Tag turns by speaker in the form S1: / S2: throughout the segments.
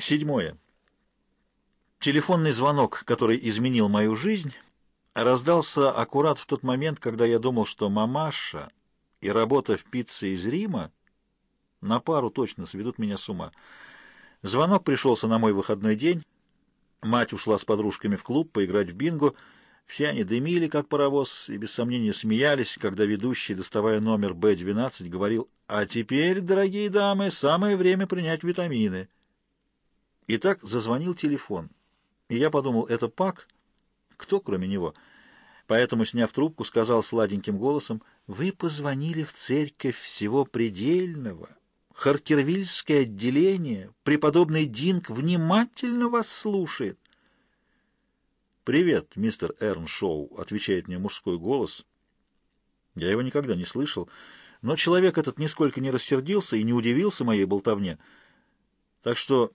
S1: Седьмое. Телефонный звонок, который изменил мою жизнь, раздался аккурат в тот момент, когда я думал, что мамаша и работа в пицце из Рима на пару точно сведут меня с ума. Звонок пришелся на мой выходной день. Мать ушла с подружками в клуб поиграть в бинго. Все они дымили, как паровоз, и без сомнения смеялись, когда ведущий, доставая номер Б-12, говорил «А теперь, дорогие дамы, самое время принять витамины». И так зазвонил телефон. И я подумал, это Пак? Кто, кроме него? Поэтому, сняв трубку, сказал сладеньким голосом, «Вы позвонили в церковь всего предельного». Харкервильское отделение, преподобный Динк внимательно вас слушает. «Привет, мистер Эрншоу», — отвечает мне мужской голос. Я его никогда не слышал, но человек этот нисколько не рассердился и не удивился моей болтовне. Так что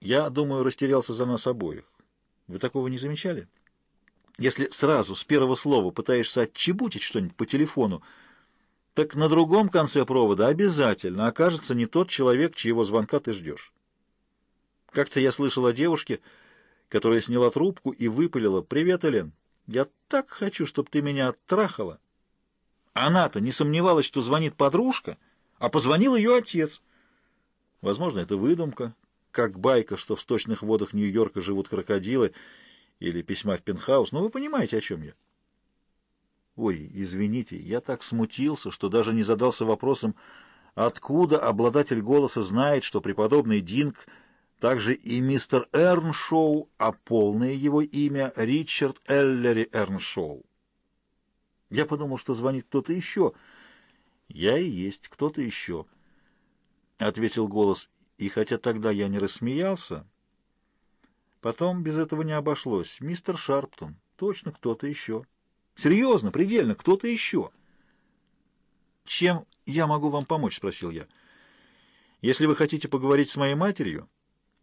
S1: я, думаю, растерялся за нас обоих. Вы такого не замечали? Если сразу, с первого слова, пытаешься отчебутить что-нибудь по телефону, так на другом конце провода обязательно окажется не тот человек, чьего звонка ты ждешь. Как-то я слышал о девушке, которая сняла трубку и выпалила «Привет, Элен, я так хочу, чтобы ты меня оттрахала». Она-то не сомневалась, что звонит подружка, а позвонил ее отец. Возможно, это выдумка, как байка, что в сточных водах Нью-Йорка живут крокодилы, или письма в пентхаус, но вы понимаете, о чем я. Ой, извините, я так смутился, что даже не задался вопросом, откуда обладатель голоса знает, что преподобный Динг также и мистер Эрншоу, а полное его имя Ричард Эллери Эрншоу. Я подумал, что звонит кто-то еще. Я и есть кто-то еще, — ответил голос, и хотя тогда я не рассмеялся, потом без этого не обошлось. Мистер Шарптон, точно кто-то еще. Серьезно, предельно, кто-то еще. Чем я могу вам помочь, спросил я. Если вы хотите поговорить с моей матерью,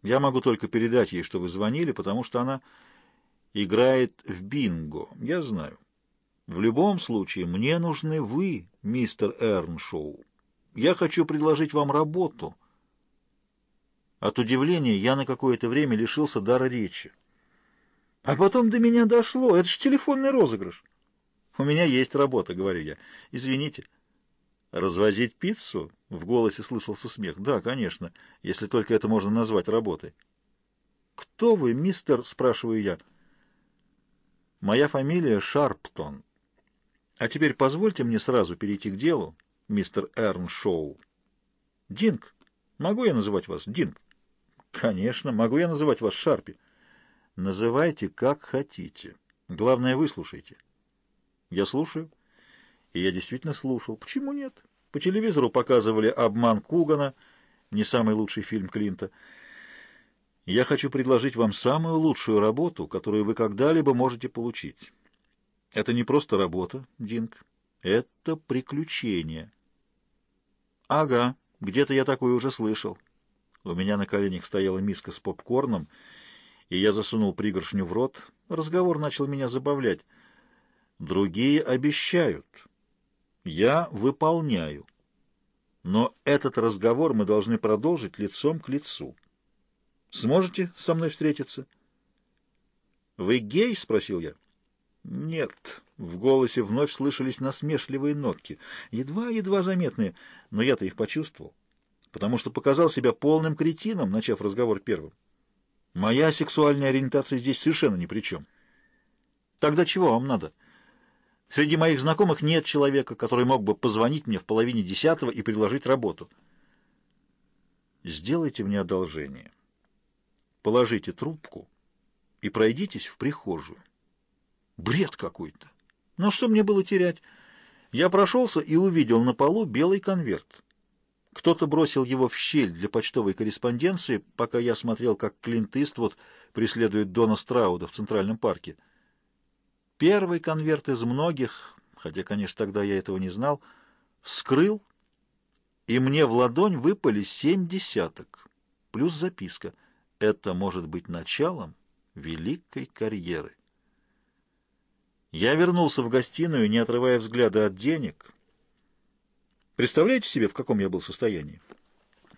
S1: я могу только передать ей, что вы звонили, потому что она играет в бинго. Я знаю. В любом случае, мне нужны вы, мистер Эрншоу. Я хочу предложить вам работу. От удивления я на какое-то время лишился дара речи. А потом до меня дошло. Это же телефонный розыгрыш. «У меня есть работа», — говорю я. «Извините». «Развозить пиццу?» — в голосе слышался смех. «Да, конечно, если только это можно назвать работой». «Кто вы, мистер?» — спрашиваю я. «Моя фамилия Шарптон. А теперь позвольте мне сразу перейти к делу, мистер Эрншоу. Динг. Могу я называть вас Динг?» «Конечно. Могу я называть вас Шарпи?» «Называйте, как хотите. Главное, выслушайте». Я слушаю. И я действительно слушал. Почему нет? По телевизору показывали «Обман Кугана», не самый лучший фильм Клинта. Я хочу предложить вам самую лучшую работу, которую вы когда-либо можете получить. Это не просто работа, Динг. Это приключение. Ага, где-то я такое уже слышал. У меня на коленях стояла миска с попкорном, и я засунул пригоршню в рот. Разговор начал меня забавлять. Другие обещают. Я выполняю. Но этот разговор мы должны продолжить лицом к лицу. Сможете со мной встретиться? «Вы гей?» — спросил я. «Нет». В голосе вновь слышались насмешливые нотки, едва-едва заметные, но я-то их почувствовал, потому что показал себя полным кретином, начав разговор первым. Моя сексуальная ориентация здесь совершенно ни при чем. Тогда чего вам надо?» Среди моих знакомых нет человека, который мог бы позвонить мне в половине десятого и предложить работу. Сделайте мне одолжение. Положите трубку и пройдитесь в прихожую. Бред какой-то. Но что мне было терять? Я прошелся и увидел на полу белый конверт. Кто-то бросил его в щель для почтовой корреспонденции, пока я смотрел, как Клинт Иствуд преследует Дона Страуда в Центральном парке. Первый конверт из многих, хотя, конечно, тогда я этого не знал, вскрыл, и мне в ладонь выпали семь десяток, плюс записка. Это может быть началом великой карьеры. Я вернулся в гостиную, не отрывая взгляда от денег. Представляете себе, в каком я был состоянии?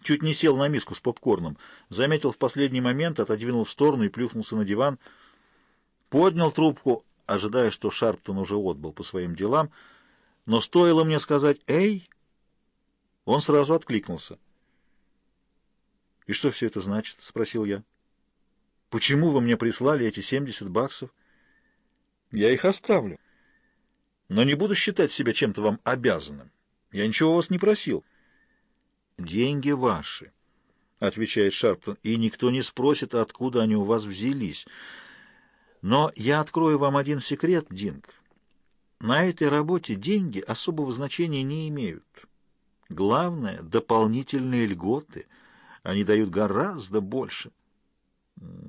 S1: Чуть не сел на миску с попкорном. Заметил в последний момент, отодвинул в сторону и плюхнулся на диван. Поднял трубку, ожидая, что Шарптон уже отбыл по своим делам. Но стоило мне сказать «Эй!», он сразу откликнулся. «И что все это значит?» — спросил я. «Почему вы мне прислали эти 70 баксов?» «Я их оставлю. Но не буду считать себя чем-то вам обязанным. Я ничего у вас не просил». «Деньги ваши», — отвечает Шарптон, — «и никто не спросит, откуда они у вас взялись. Но я открою вам один секрет, Динг. На этой работе деньги особого значения не имеют. Главное — дополнительные льготы. Они дают гораздо больше.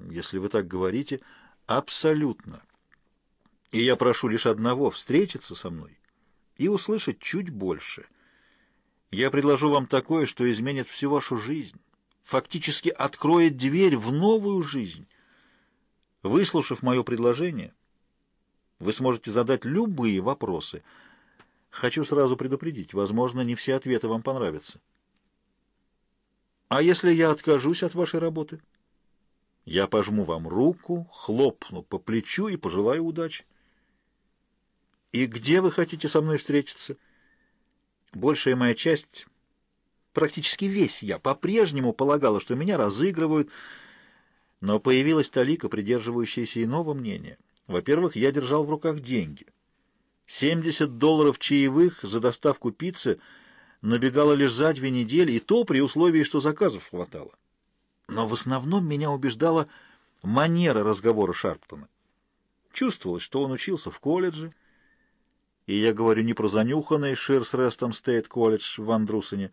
S1: Если вы так говорите, абсолютно. И я прошу лишь одного — встретиться со мной и услышать чуть больше — я предложу вам такое, что изменит всю вашу жизнь, фактически откроет дверь в новую жизнь. Выслушав мое предложение, вы сможете задать любые вопросы. Хочу сразу предупредить, возможно, не все ответы вам понравятся. А если я откажусь от вашей работы? Я пожму вам руку, хлопну по плечу и пожелаю удачи. И где вы хотите со мной встретиться? — Большая моя часть, практически весь я, по-прежнему полагала, что меня разыгрывают, но появилась талика, придерживающаяся иного мнения. Во-первых, я держал в руках деньги. 70 долларов чаевых за доставку пиццы набегало лишь за две недели, и то при условии, что заказов хватало. Но в основном меня убеждала манера разговора Шарптона. Чувствовалось, что он учился в колледже, и я говорю не про занюханный Ширс Рестом Стейт колледж в Андрусоне.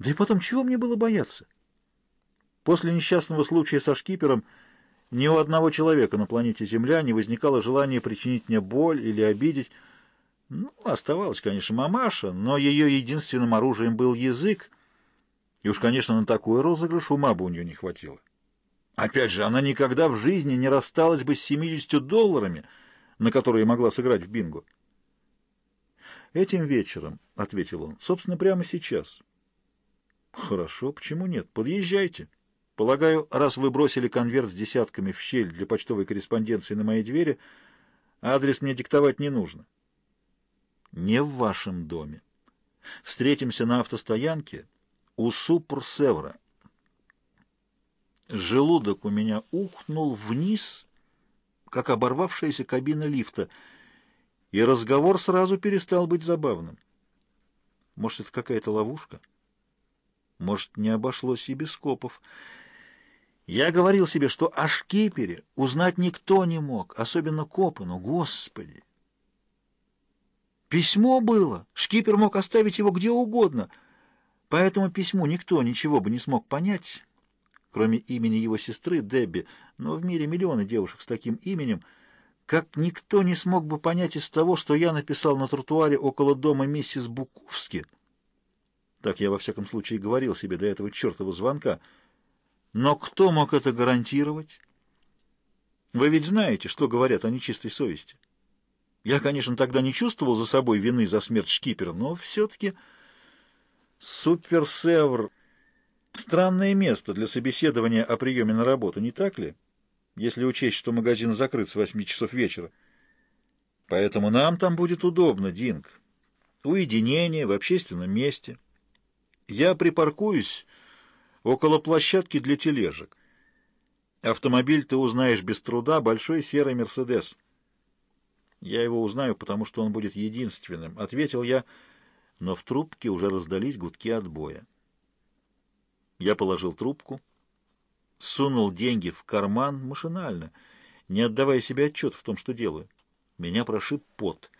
S1: Да и потом, чего мне было бояться? После несчастного случая со шкипером ни у одного человека на планете Земля не возникало желания причинить мне боль или обидеть. Ну, оставалась, конечно, мамаша, но ее единственным оружием был язык, и уж, конечно, на такой розыгрыш ума бы у нее не хватило. Опять же, она никогда в жизни не рассталась бы с 70 долларами, на которые могла сыграть в бинго. «Этим вечером», — ответил он, — «собственно, прямо сейчас». «Хорошо, почему нет? Подъезжайте. Полагаю, раз вы бросили конверт с десятками в щель для почтовой корреспонденции на моей двери, адрес мне диктовать не нужно». «Не в вашем доме. Встретимся на автостоянке у Супр-Севра». Желудок у меня ухнул вниз, как оборвавшаяся кабина лифта — и разговор сразу перестал быть забавным. Может, это какая-то ловушка? Может, не обошлось и без копов. Я говорил себе, что о шкипере узнать никто не мог, особенно копы, но, господи! Письмо было, шкипер мог оставить его где угодно, по этому письму никто ничего бы не смог понять, кроме имени его сестры Дебби, но в мире миллионы девушек с таким именем — как никто не смог бы понять из того, что я написал на тротуаре около дома миссис Буковски. Так я во всяком случае говорил себе до этого чертова звонка. Но кто мог это гарантировать? Вы ведь знаете, что говорят о нечистой совести. Я, конечно, тогда не чувствовал за собой вины за смерть шкипера, но все-таки суперсевр — странное место для собеседования о приеме на работу, не так ли? Если учесть, что магазин закрыт с восьми часов вечера. Поэтому нам там будет удобно, Динг. Уединение в общественном месте. Я припаркуюсь около площадки для тележек. Автомобиль ты узнаешь без труда, большой серый «Мерседес». Я его узнаю, потому что он будет единственным, — ответил я, но в трубке уже раздались гудки отбоя. Я положил трубку сунул деньги в карман машинально, не отдавая себе отчет в том, что делаю. Меня прошиб пот.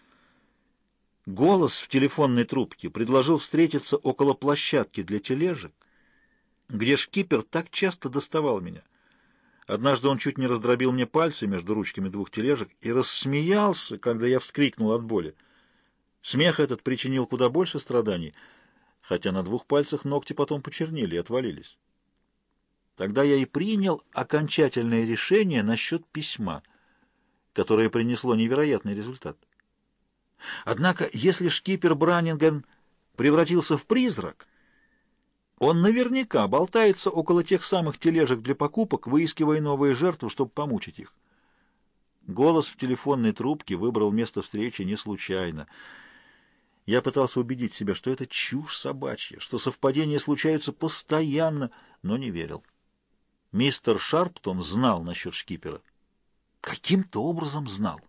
S1: Голос в телефонной трубке предложил встретиться около площадки для тележек, где шкипер так часто доставал меня. Однажды он чуть не раздробил мне пальцы между ручками двух тележек и рассмеялся, когда я вскрикнул от боли. Смех этот причинил куда больше страданий, хотя на двух пальцах ногти потом почернели и отвалились. Тогда я и принял окончательное решение насчет письма, которое принесло невероятный результат. Однако, если шкипер Браннинген превратился в призрак, Он наверняка болтается около тех самых тележек для покупок, выискивая новые жертвы, чтобы помучить их. Голос в телефонной трубке выбрал место встречи не случайно. Я пытался убедить себя, что это чушь собачья, что совпадения случаются постоянно, но не верил. Мистер Шарптон знал насчет шкипера. Каким-то образом знал.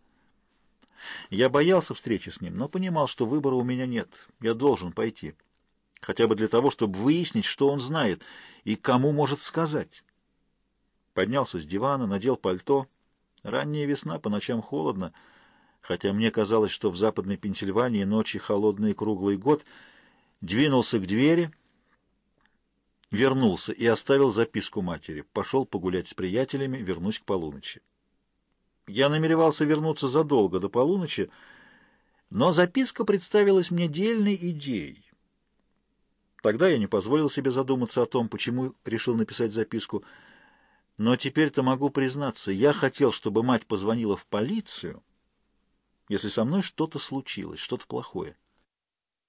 S1: Я боялся встречи с ним, но понимал, что выбора у меня нет. Я должен пойти. Хотя бы для того, чтобы выяснить, что он знает и кому может сказать. Поднялся с дивана, надел пальто. Ранняя весна, по ночам холодно. Хотя мне казалось, что в западной Пенсильвании ночи холодный круглый год. Двинулся к двери, вернулся и оставил записку матери. Пошел погулять с приятелями, вернусь к полуночи. Я намеревался вернуться задолго до полуночи, но записка представилась мне дельной идеей. Тогда я не позволил себе задуматься о том, почему решил написать записку. Но теперь-то могу признаться, я хотел, чтобы мать позвонила в полицию, если со мной что-то случилось, что-то плохое.